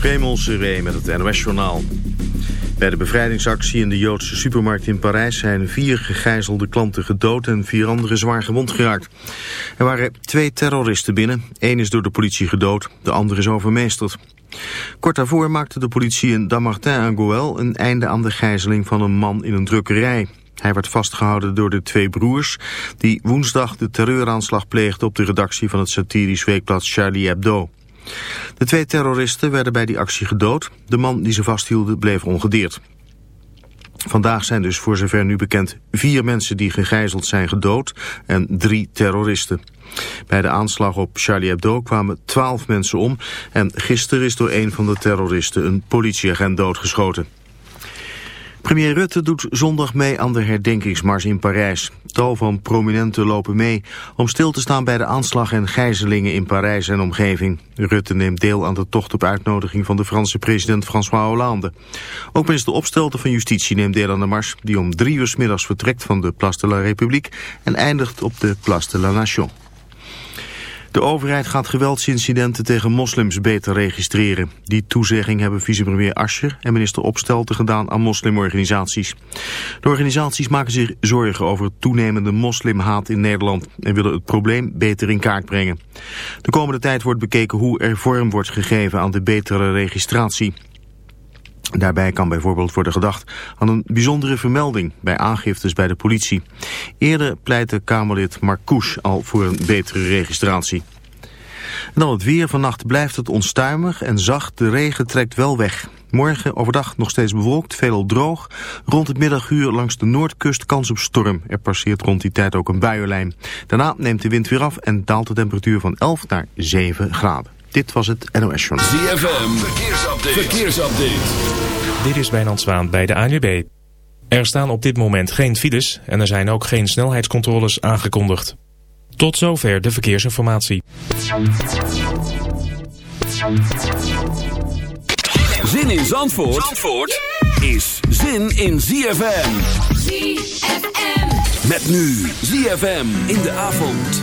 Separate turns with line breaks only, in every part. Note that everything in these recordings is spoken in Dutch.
Raymond Seré met het NOS-journaal. Bij de bevrijdingsactie in de Joodse supermarkt in Parijs zijn vier gegijzelde klanten gedood en vier anderen zwaar gewond geraakt. Er waren twee terroristen binnen. Eén is door de politie gedood, de andere is overmeesterd. Kort daarvoor maakte de politie in Damartin en een einde aan de gijzeling van een man in een drukkerij. Hij werd vastgehouden door de twee broers die woensdag de terreuraanslag pleegden op de redactie van het satirisch weekblad Charlie Hebdo. De twee terroristen werden bij die actie gedood. De man die ze vasthielden bleef ongedeerd. Vandaag zijn dus voor zover nu bekend vier mensen die gegijzeld zijn gedood en drie terroristen. Bij de aanslag op Charlie Hebdo kwamen twaalf mensen om en gisteren is door een van de terroristen een politieagent doodgeschoten. Premier Rutte doet zondag mee aan de herdenkingsmars in Parijs. Tal van prominenten lopen mee om stil te staan bij de aanslag en gijzelingen in Parijs en omgeving. Rutte neemt deel aan de tocht op uitnodiging van de Franse president François Hollande. Ook minister Opstelten van Justitie neemt deel aan de mars... die om drie uur s middags vertrekt van de Place de la République... en eindigt op de Place de la Nation. De overheid gaat geweldsincidenten tegen moslims beter registreren. Die toezegging hebben vicepremier Ascher en minister Opstelten gedaan aan moslimorganisaties. De organisaties maken zich zorgen over toenemende moslimhaat in Nederland en willen het probleem beter in kaart brengen. De komende tijd wordt bekeken hoe er vorm wordt gegeven aan de betere registratie. Daarbij kan bijvoorbeeld worden gedacht aan een bijzondere vermelding bij aangiftes bij de politie. Eerder pleitte Kamerlid Marcouch al voor een betere registratie. En dan het weer. Vannacht blijft het onstuimig en zacht. De regen trekt wel weg. Morgen overdag nog steeds bewolkt, veelal droog. Rond het middaguur langs de noordkust kans op storm. Er passeert rond die tijd ook een buienlijn. Daarna neemt de wind weer af en daalt de temperatuur van 11 naar 7 graden. Dit was het NOS Journal.
ZFM, verkeersupdate. verkeersupdate.
Dit is Wijnand Zwaan bij de ANWB. Er staan op dit moment geen files en er zijn ook geen snelheidscontroles aangekondigd. Tot zover de verkeersinformatie.
Zin in Zandvoort, Zandvoort is zin in ZFM.
ZFM.
Met nu ZFM in de avond.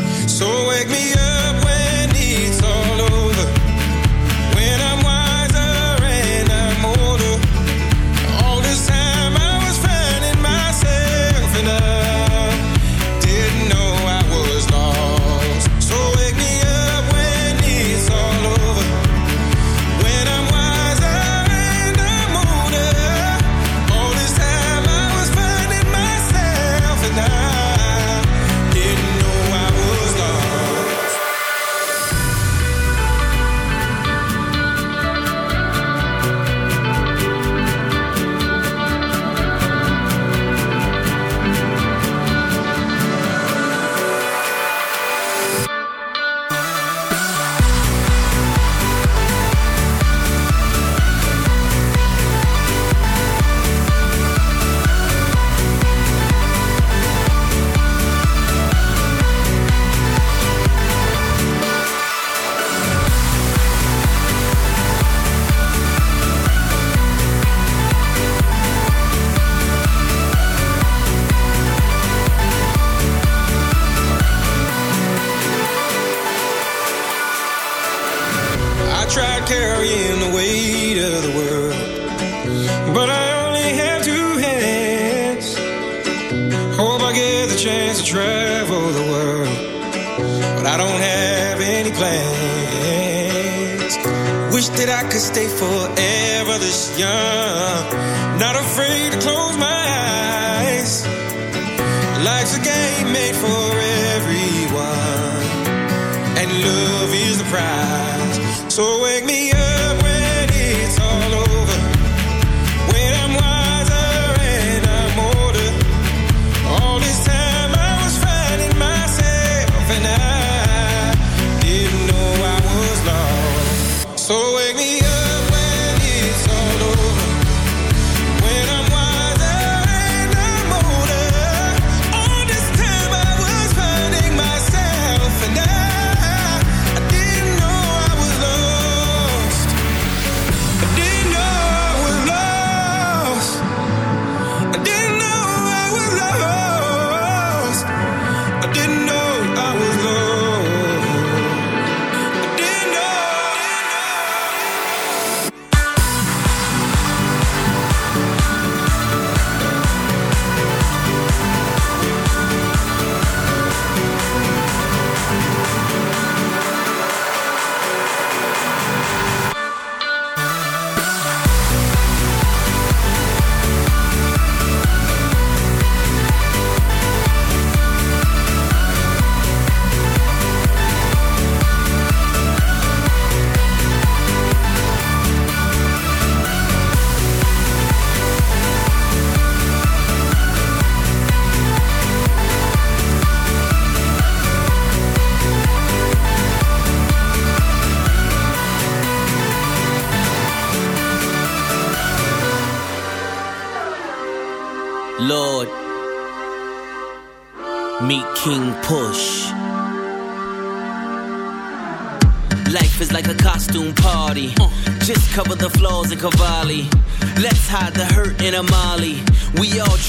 Wake me up.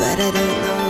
But I don't know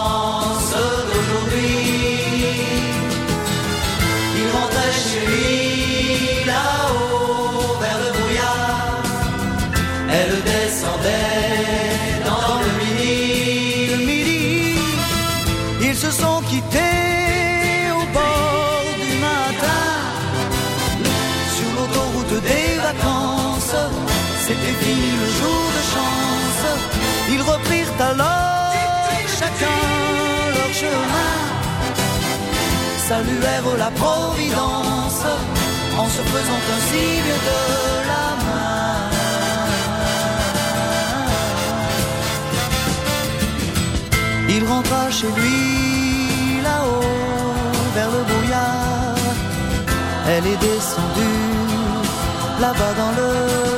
quittés au bord du matin sur l'autoroute des vacances. C'était fini le jour de chance. Ils reprirent alors chacun leur chemin. Saluèrent la Providence en se faisant un signe de la main. Il rentra chez lui Elle est descendue là-bas dans le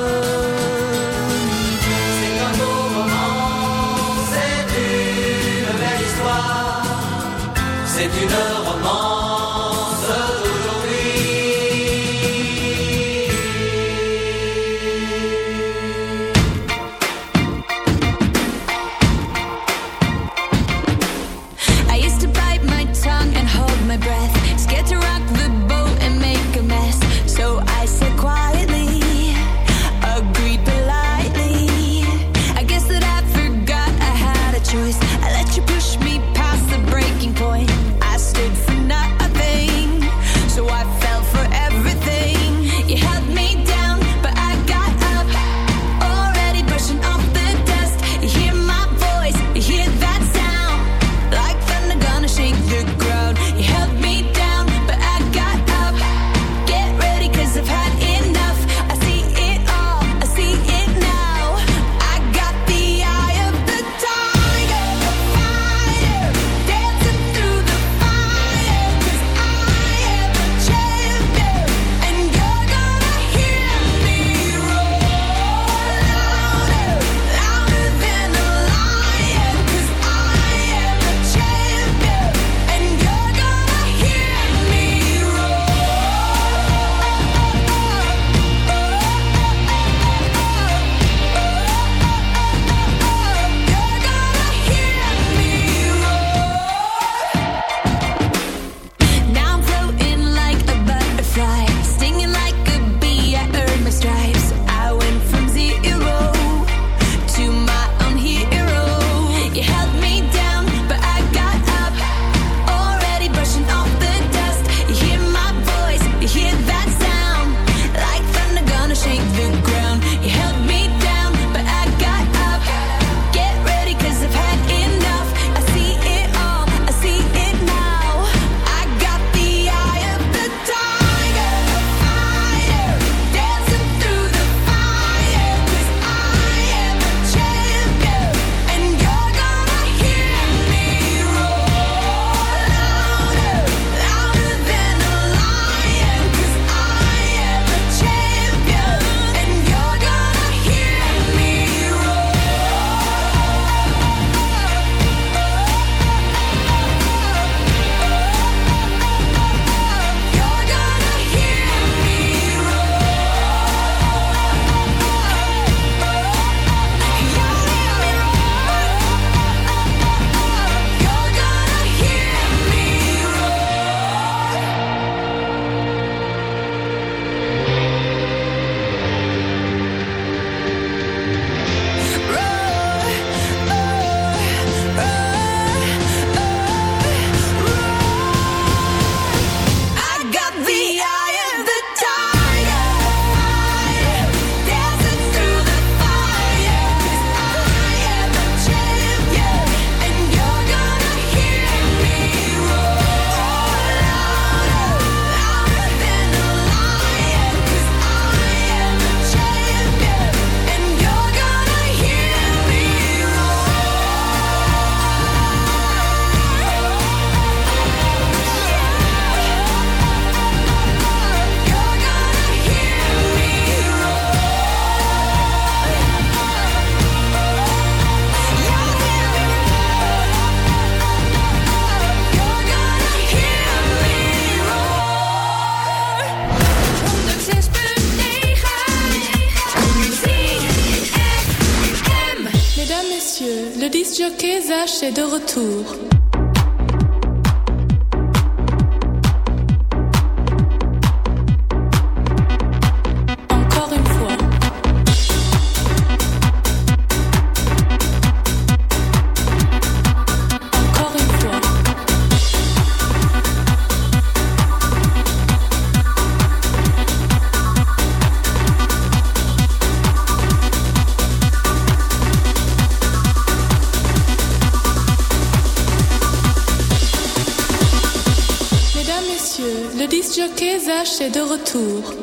de retour. De retour.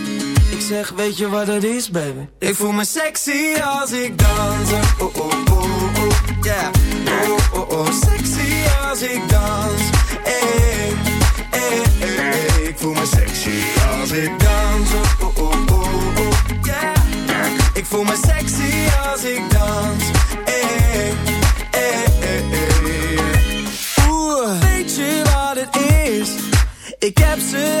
Ik zeg, weet je wat het is, baby? Ik voel me sexy als ik dans. Oh, oh, oh, oh, yeah. Oh, oh, oh, sexy als ik dans. Hey, hey, hey, Ik voel me sexy als ik dans. Oh, oh, oh, oh, yeah. Ik voel me sexy als ik dans. Hey, hey, hey, hey. Oeh, weet je wat het is? Ik heb ze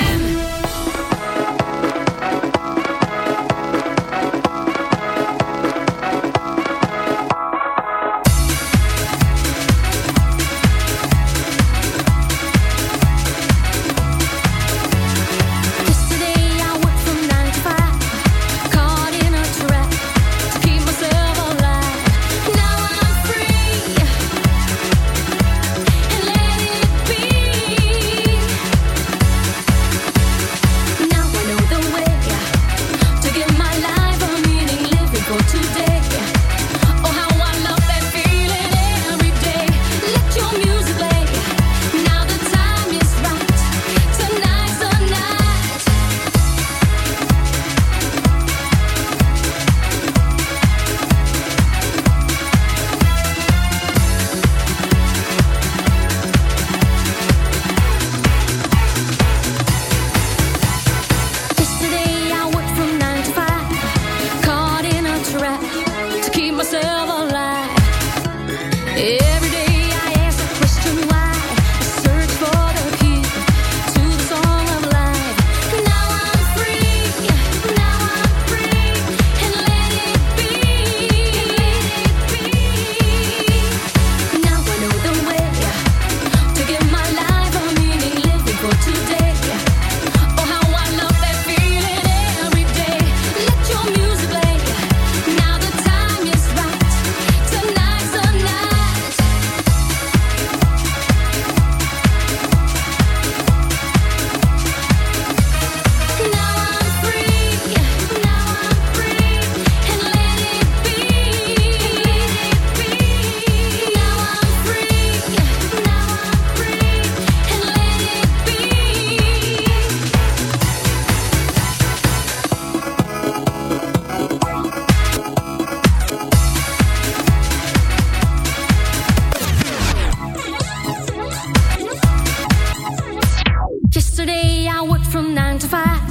fire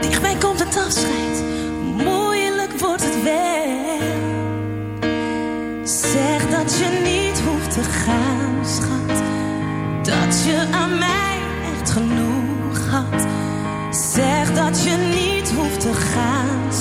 Dichtbij komt het afscheid, moeilijk wordt het wel. Zeg dat je niet hoeft te gaan, schat. Dat je aan mij hebt genoeg gehad. Zeg dat je niet hoeft te gaan,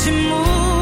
寂寞。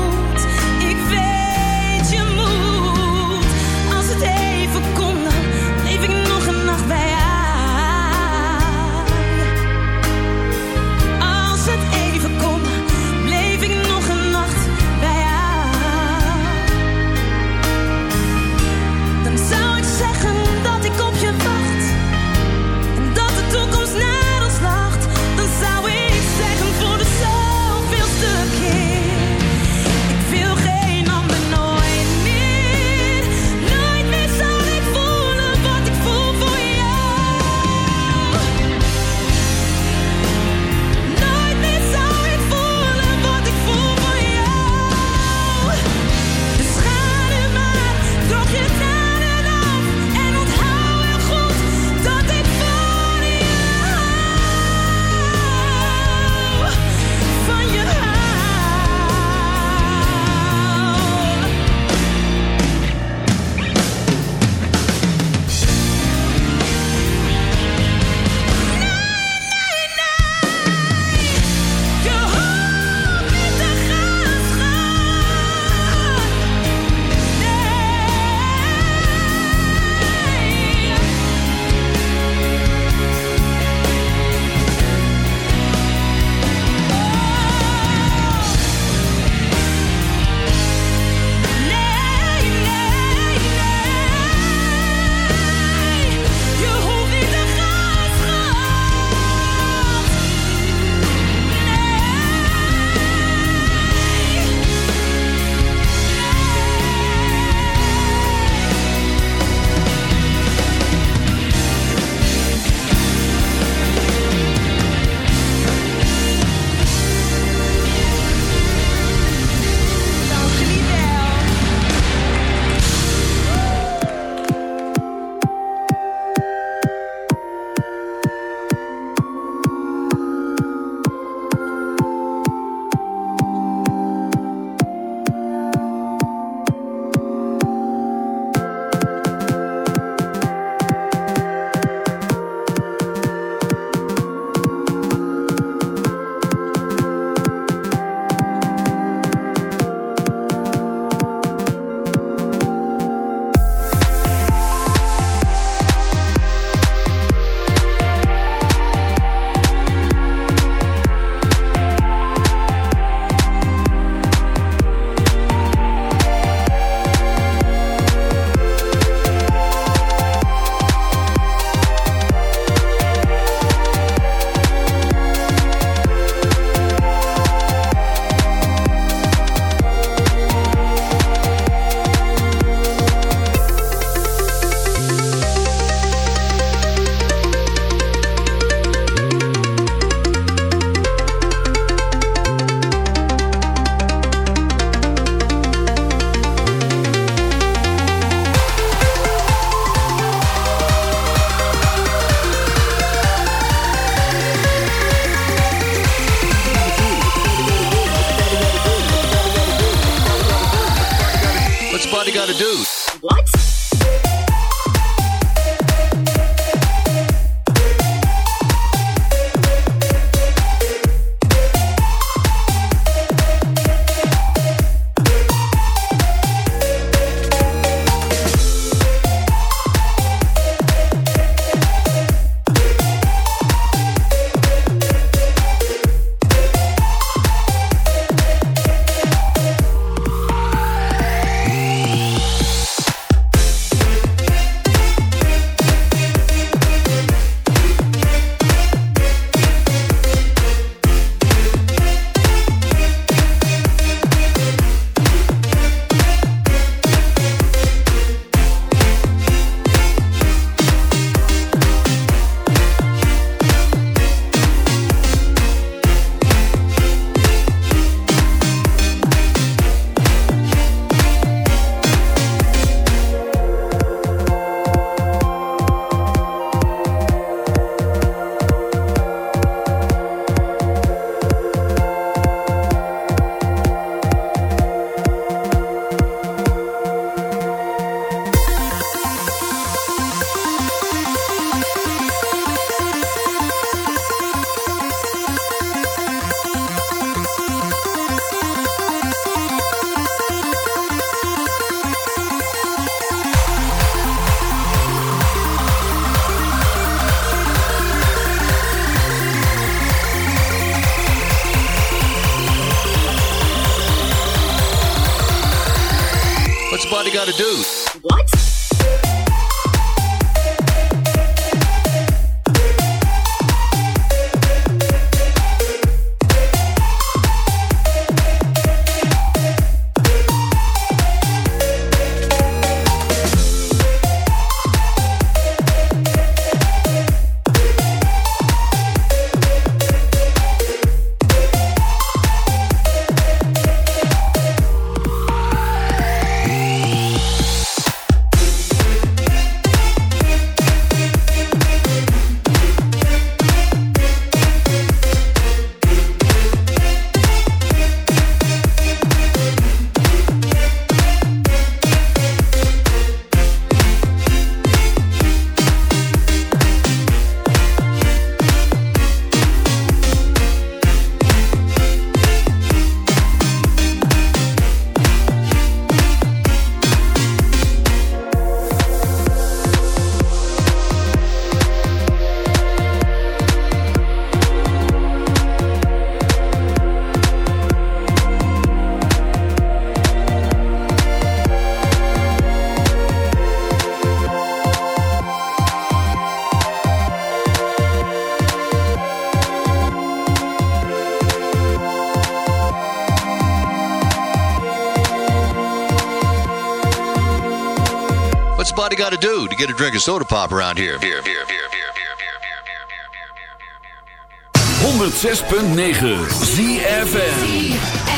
get a drink of soda pop around here.
106.9 ZFM.